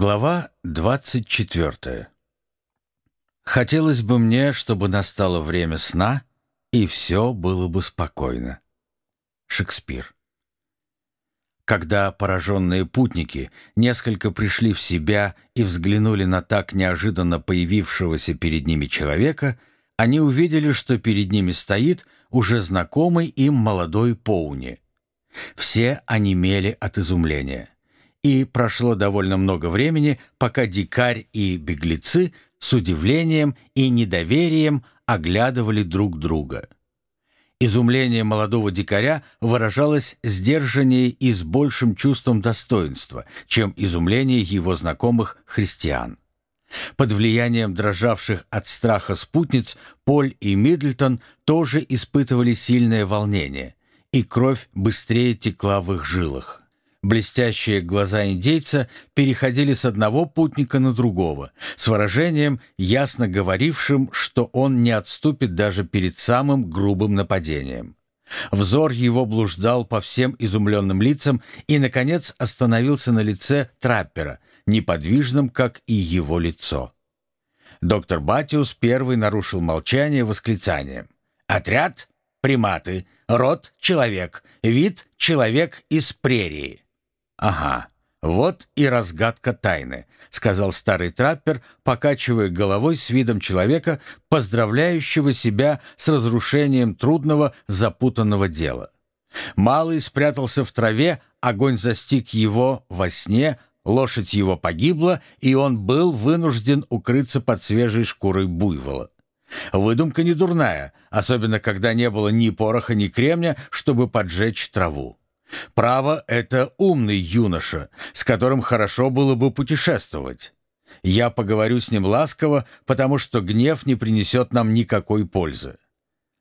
Глава 24. Хотелось бы мне, чтобы настало время сна, и все было бы спокойно. Шекспир. Когда пораженные путники несколько пришли в себя и взглянули на так неожиданно появившегося перед ними человека, они увидели, что перед ними стоит уже знакомый им молодой Поуни. Все онемели от изумления и прошло довольно много времени, пока дикарь и беглецы с удивлением и недоверием оглядывали друг друга. Изумление молодого дикаря выражалось сдержаннее и с большим чувством достоинства, чем изумление его знакомых христиан. Под влиянием дрожавших от страха спутниц Поль и Мидлтон тоже испытывали сильное волнение, и кровь быстрее текла в их жилах. Блестящие глаза индейца переходили с одного путника на другого, с выражением, ясно говорившим, что он не отступит даже перед самым грубым нападением. Взор его блуждал по всем изумленным лицам и, наконец, остановился на лице траппера, неподвижном, как и его лицо. Доктор Батиус первый нарушил молчание восклицанием. «Отряд — приматы, род — человек, вид — человек из прерии». «Ага, вот и разгадка тайны», — сказал старый траппер, покачивая головой с видом человека, поздравляющего себя с разрушением трудного запутанного дела. Малый спрятался в траве, огонь застиг его во сне, лошадь его погибла, и он был вынужден укрыться под свежей шкурой буйвола. Выдумка не дурная, особенно когда не было ни пороха, ни кремня, чтобы поджечь траву. Право — это умный юноша, с которым хорошо было бы путешествовать. Я поговорю с ним ласково, потому что гнев не принесет нам никакой пользы.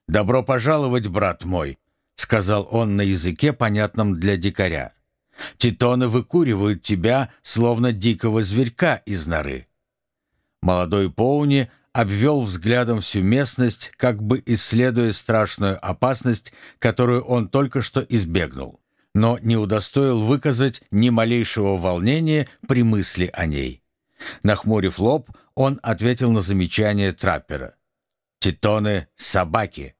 «Добро пожаловать, брат мой», — сказал он на языке, понятном для дикаря. «Титоны выкуривают тебя, словно дикого зверька из норы». Молодой Поуни обвел взглядом всю местность, как бы исследуя страшную опасность, которую он только что избегнул но не удостоил выказать ни малейшего волнения при мысли о ней. Нахмурив лоб, он ответил на замечание траппера. «Титоны — собаки.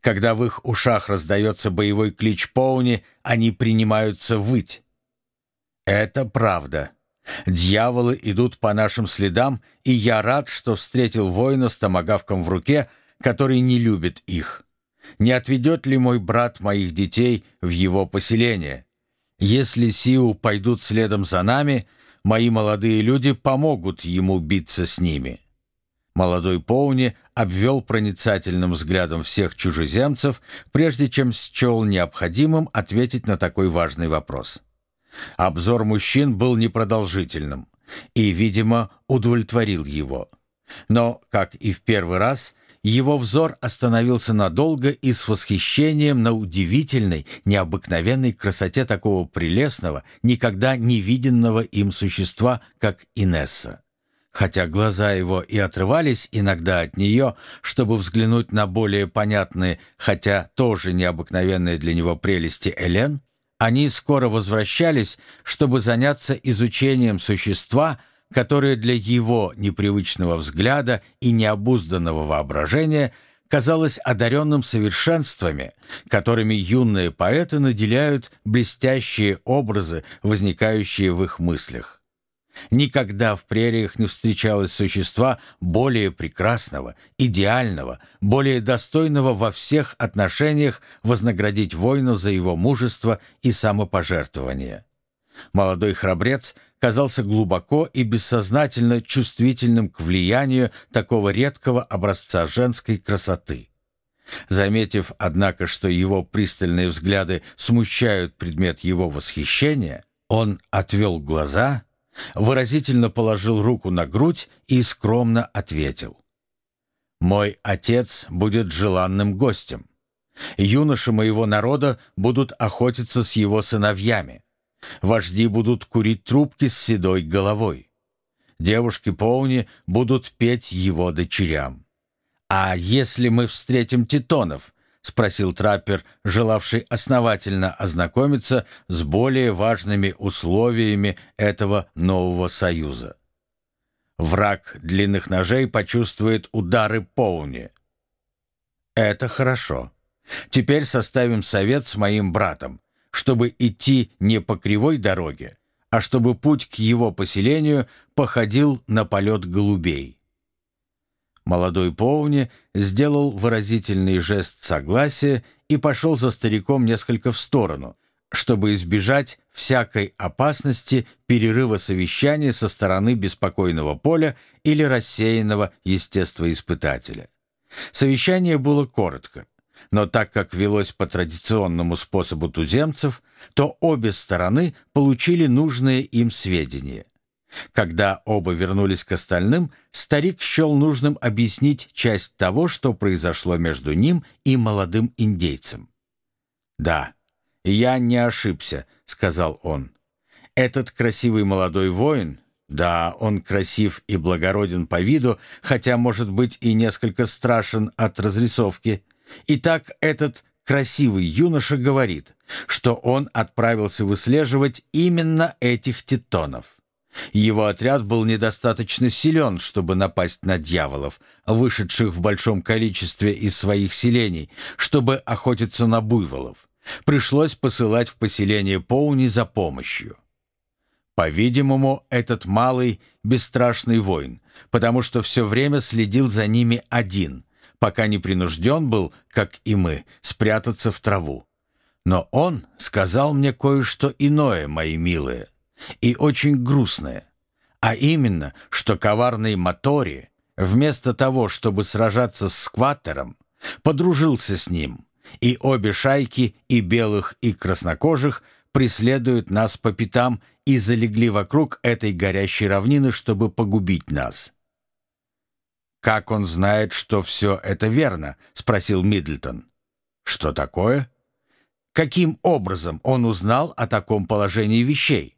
Когда в их ушах раздается боевой клич Поуни, они принимаются выть». «Это правда. Дьяволы идут по нашим следам, и я рад, что встретил воина с томагавком в руке, который не любит их не отведет ли мой брат моих детей в его поселение? Если Сиу пойдут следом за нами, мои молодые люди помогут ему биться с ними». Молодой Поуни обвел проницательным взглядом всех чужеземцев, прежде чем счел необходимым ответить на такой важный вопрос. Обзор мужчин был непродолжительным и, видимо, удовлетворил его. Но, как и в первый раз, его взор остановился надолго и с восхищением на удивительной, необыкновенной красоте такого прелестного, никогда не виденного им существа, как Инесса. Хотя глаза его и отрывались иногда от нее, чтобы взглянуть на более понятные, хотя тоже необыкновенные для него прелести Элен, они скоро возвращались, чтобы заняться изучением существа, которое для его непривычного взгляда и необузданного воображения казалось одаренным совершенствами, которыми юные поэты наделяют блестящие образы, возникающие в их мыслях. Никогда в прериях не встречалось существа более прекрасного, идеального, более достойного во всех отношениях вознаградить воина за его мужество и самопожертвование. Молодой храбрец казался глубоко и бессознательно чувствительным к влиянию такого редкого образца женской красоты. Заметив, однако, что его пристальные взгляды смущают предмет его восхищения, он отвел глаза, выразительно положил руку на грудь и скромно ответил. «Мой отец будет желанным гостем. Юноши моего народа будут охотиться с его сыновьями. Вожди будут курить трубки с седой головой. Девушки Поуни будут петь его дочерям. А если мы встретим титонов, — спросил траппер, желавший основательно ознакомиться с более важными условиями этого нового союза. Враг длинных ножей почувствует удары Поуни. Это хорошо. Теперь составим совет с моим братом, чтобы идти не по кривой дороге, а чтобы путь к его поселению походил на полет голубей. Молодой Поуни сделал выразительный жест согласия и пошел за стариком несколько в сторону, чтобы избежать всякой опасности перерыва совещания со стороны беспокойного поля или рассеянного естествоиспытателя. Совещание было коротко, но так как велось по традиционному способу туземцев, то обе стороны получили нужные им сведения. Когда оба вернулись к остальным, старик счел нужным объяснить часть того, что произошло между ним и молодым индейцем. «Да, я не ошибся», — сказал он. «Этот красивый молодой воин, да, он красив и благороден по виду, хотя, может быть, и несколько страшен от разрисовки. Итак, этот красивый юноша говорит, что он отправился выслеживать именно этих титонов». Его отряд был недостаточно силен, чтобы напасть на дьяволов, вышедших в большом количестве из своих селений, чтобы охотиться на буйволов. Пришлось посылать в поселение Поуни за помощью. По-видимому, этот малый, бесстрашный воин, потому что все время следил за ними один, пока не принужден был, как и мы, спрятаться в траву. Но он сказал мне кое-что иное, мои милые — и очень грустное, а именно, что коварный Мотори, вместо того, чтобы сражаться с скваттером, подружился с ним, и обе шайки, и белых, и краснокожих, преследуют нас по пятам и залегли вокруг этой горящей равнины, чтобы погубить нас. «Как он знает, что все это верно?» — спросил Миддлтон. «Что такое?» «Каким образом он узнал о таком положении вещей?»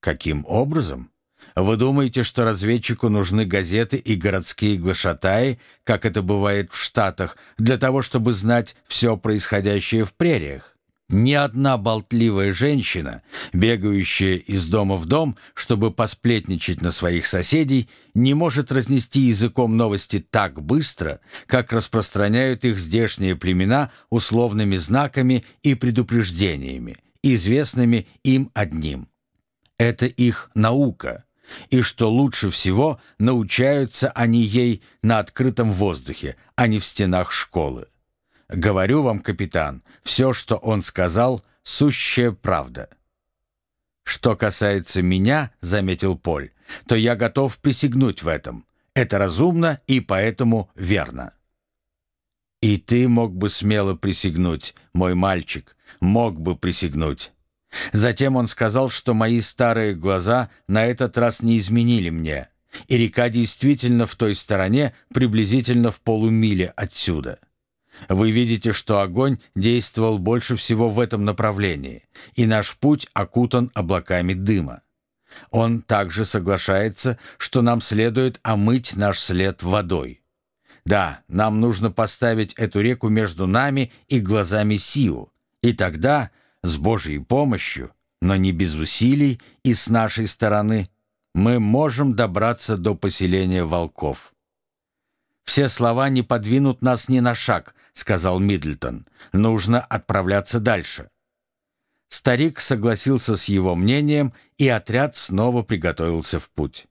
Каким образом? Вы думаете, что разведчику нужны газеты и городские глашатаи, как это бывает в Штатах, для того, чтобы знать все происходящее в прериях? Ни одна болтливая женщина, бегающая из дома в дом, чтобы посплетничать на своих соседей, не может разнести языком новости так быстро, как распространяют их здешние племена условными знаками и предупреждениями, известными им одним. Это их наука, и что лучше всего научаются они ей на открытом воздухе, а не в стенах школы. Говорю вам, капитан, все, что он сказал, сущая правда. Что касается меня, заметил Поль, то я готов присягнуть в этом. Это разумно и поэтому верно. И ты мог бы смело присягнуть, мой мальчик, мог бы присягнуть. Затем он сказал, что мои старые глаза на этот раз не изменили мне, и река действительно в той стороне, приблизительно в полумиле отсюда. Вы видите, что огонь действовал больше всего в этом направлении, и наш путь окутан облаками дыма. Он также соглашается, что нам следует омыть наш след водой. Да, нам нужно поставить эту реку между нами и глазами Сиу, и тогда с Божьей помощью, но не без усилий и с нашей стороны, мы можем добраться до поселения волков. «Все слова не подвинут нас ни на шаг», — сказал Миддлтон. «Нужно отправляться дальше». Старик согласился с его мнением, и отряд снова приготовился в путь.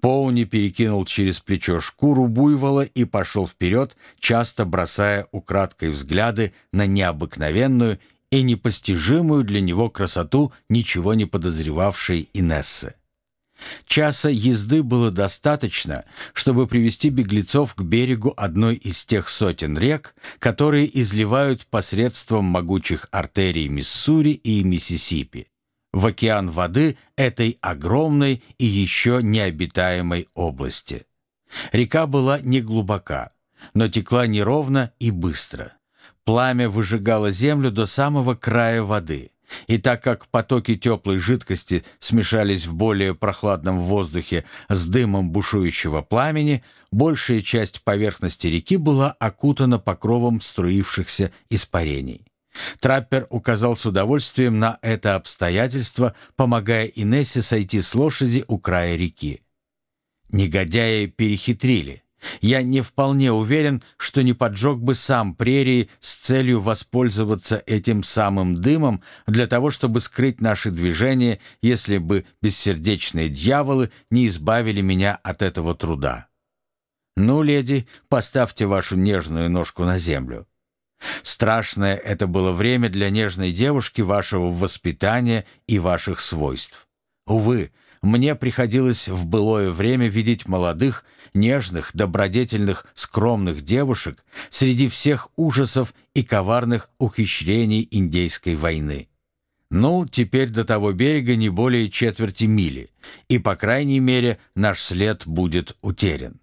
Поуни перекинул через плечо шкуру буйвола и пошел вперед, часто бросая украдкой взгляды на необыкновенную и непостижимую для него красоту ничего не подозревавшей Инессы. Часа езды было достаточно, чтобы привести беглецов к берегу одной из тех сотен рек, которые изливают посредством могучих артерий Миссури и Миссисипи в океан воды этой огромной и еще необитаемой области. Река была не глубока, но текла неровно и быстро. Пламя выжигало землю до самого края воды, И так как потоки теплой жидкости смешались в более прохладном воздухе с дымом бушующего пламени, большая часть поверхности реки была окутана покровом струившихся испарений. Траппер указал с удовольствием на это обстоятельство, помогая Инессе сойти с лошади у края реки. Негодяи перехитрили. Я не вполне уверен, что не поджег бы сам прерии с целью воспользоваться этим самым дымом для того, чтобы скрыть наши движения, если бы бессердечные дьяволы не избавили меня от этого труда. Ну, леди, поставьте вашу нежную ножку на землю. Страшное это было время для нежной девушки вашего воспитания и ваших свойств. Увы, мне приходилось в былое время видеть молодых, нежных, добродетельных, скромных девушек среди всех ужасов и коварных ухищрений индейской войны. Ну, теперь до того берега не более четверти мили, и, по крайней мере, наш след будет утерян.